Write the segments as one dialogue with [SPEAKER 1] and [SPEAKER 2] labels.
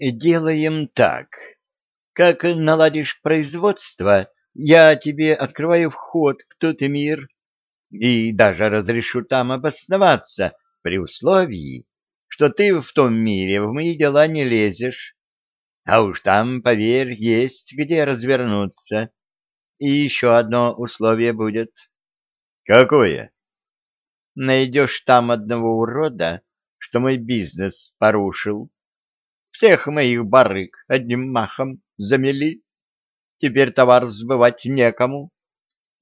[SPEAKER 1] Делаем так. Как наладишь производство, я тебе открываю вход в тот мир и даже разрешу там обосноваться при условии, что ты в том мире в мои дела не лезешь. А уж там, поверь, есть где развернуться. И еще одно условие будет.
[SPEAKER 2] Какое?
[SPEAKER 1] Найдешь там одного урода, что мой бизнес порушил. Всех моих барыг одним махом замели. Теперь товар сбывать некому.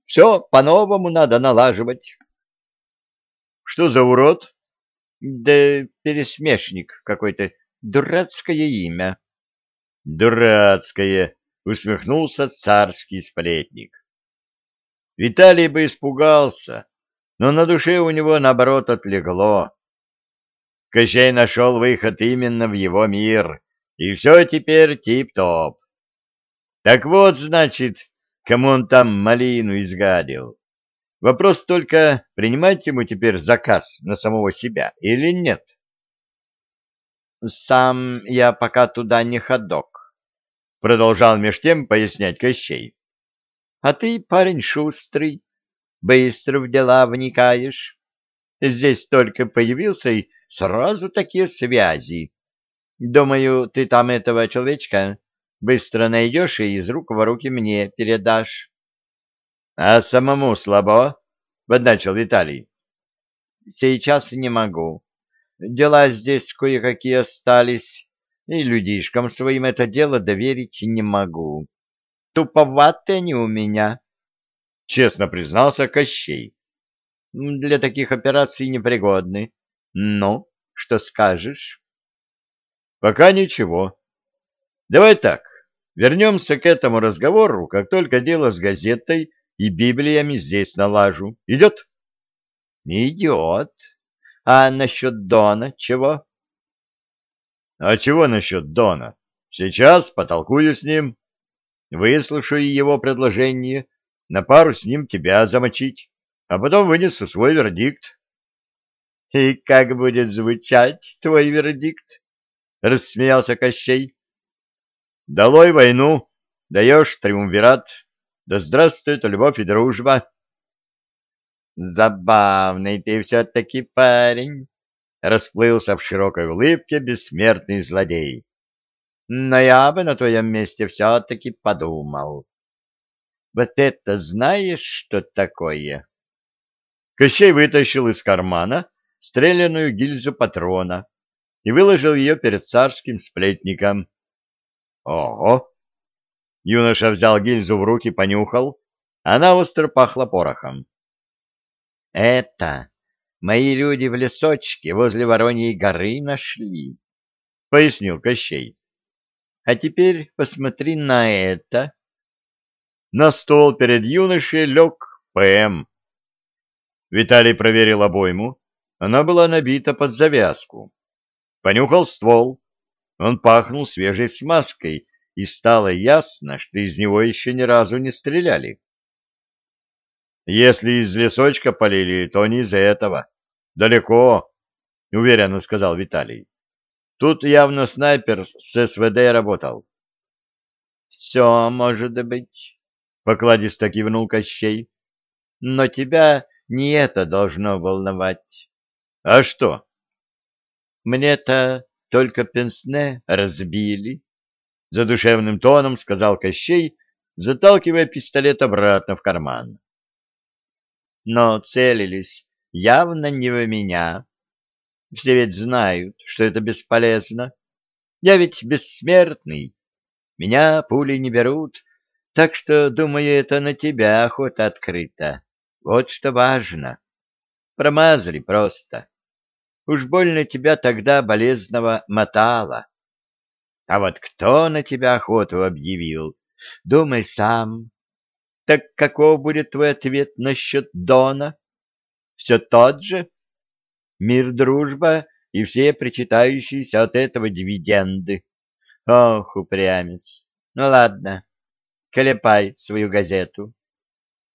[SPEAKER 1] Все по-новому надо налаживать.
[SPEAKER 2] Что за урод?
[SPEAKER 1] Да пересмешник какой-то. Дурацкое имя.
[SPEAKER 2] Дурацкое, усмехнулся царский сплетник. Виталий бы испугался, но на душе у него, наоборот, отлегло. Кощей нашел выход именно в его мир, и все теперь тип-топ. Так вот, значит, кому он там малину изгадил. Вопрос только, принимать ему теперь заказ на самого себя или нет?
[SPEAKER 1] Сам я пока туда не ходок, продолжал меж тем пояснять Кощей. А ты, парень шустрый, быстро в дела вникаешь. Здесь только появился и сразу такие связи. Думаю, ты там этого человечка быстро найдешь и из рук в руки мне передашь.
[SPEAKER 2] — А самому слабо? — подначил Виталий.
[SPEAKER 1] — Сейчас не могу. Дела здесь кое-какие остались, и людишкам своим это дело доверить не могу. Туповаты они у меня, —
[SPEAKER 2] честно признался Кощей.
[SPEAKER 1] — Для таких операций непригодны. Ну, что скажешь?
[SPEAKER 2] — Пока ничего. Давай так, вернемся к этому разговору, как только дело с газетой и Библиями здесь налажу. Идет?
[SPEAKER 1] — Идет. А насчет Дона чего?
[SPEAKER 2] — А чего насчет Дона? Сейчас потолкую с ним, выслушаю его предложение, на пару с ним тебя замочить, а потом вынесу свой вердикт.
[SPEAKER 1] — И как будет звучать твой вердикт? — рассмеялся Кощей.
[SPEAKER 2] — Долой войну, даешь триумвират, да здравствует любовь и дружба.
[SPEAKER 1] — Забавный ты все-таки парень, — расплылся в широкой улыбке бессмертный злодей. — Но я бы на твоем месте все-таки подумал. Вот это знаешь, что такое?
[SPEAKER 2] Кощей вытащил из кармана стрелянную гильзу патрона и выложил ее перед царским сплетником. — Ого! Юноша взял гильзу в руки, понюхал. Она остро пахла порохом.
[SPEAKER 1] — Это мои люди в лесочке возле Вороньей горы нашли, — пояснил Кощей. — А теперь посмотри на это.
[SPEAKER 2] На стол перед юношей лег ПМ. Виталий проверил обойму. Она была набита под завязку. Понюхал ствол. Он пахнул свежей смазкой, и стало ясно, что из него еще ни разу не стреляли. Если из лесочка полили, то не из-за этого. Далеко, — уверенно сказал Виталий. Тут явно снайпер с СВД работал.
[SPEAKER 1] — Все может быть, — покладисто кивнул Кощей. — Но тебя не это должно волновать.
[SPEAKER 2] — А что?
[SPEAKER 1] — Мне-то только пенсне разбили.
[SPEAKER 2] — задушевным тоном сказал Кощей, заталкивая пистолет обратно в карман.
[SPEAKER 1] Но целились явно не в меня. Все ведь знают, что это бесполезно. Я ведь бессмертный. Меня пули не берут, так что, думаю, это на тебя охота открыта. Вот что важно. Промазали просто. Уж больно тебя тогда болезного мотало. А вот кто на тебя охоту объявил? Думай сам. Так каков будет твой ответ насчет Дона? Все тот же? Мир, дружба и все причитающиеся от этого дивиденды. Ох, упрямец. Ну ладно, колепай свою газету.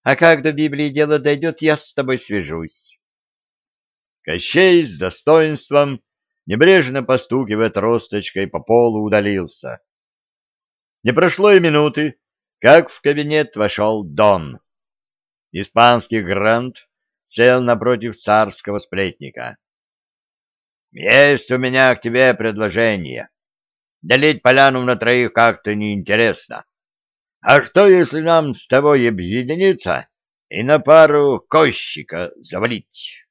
[SPEAKER 1] А как до Библии дело дойдет, я с тобой свяжусь.
[SPEAKER 2] Кощей с достоинством
[SPEAKER 1] небрежно постукивая тросточкой по полу, удалился. Не прошло и минуты, как в кабинет вошел Дон. Испанский грант сел напротив царского сплетника. — Есть у меня к тебе предложение. Делить поляну на троих как-то неинтересно. А что, если нам с тобой объединиться и на пару кощика завалить?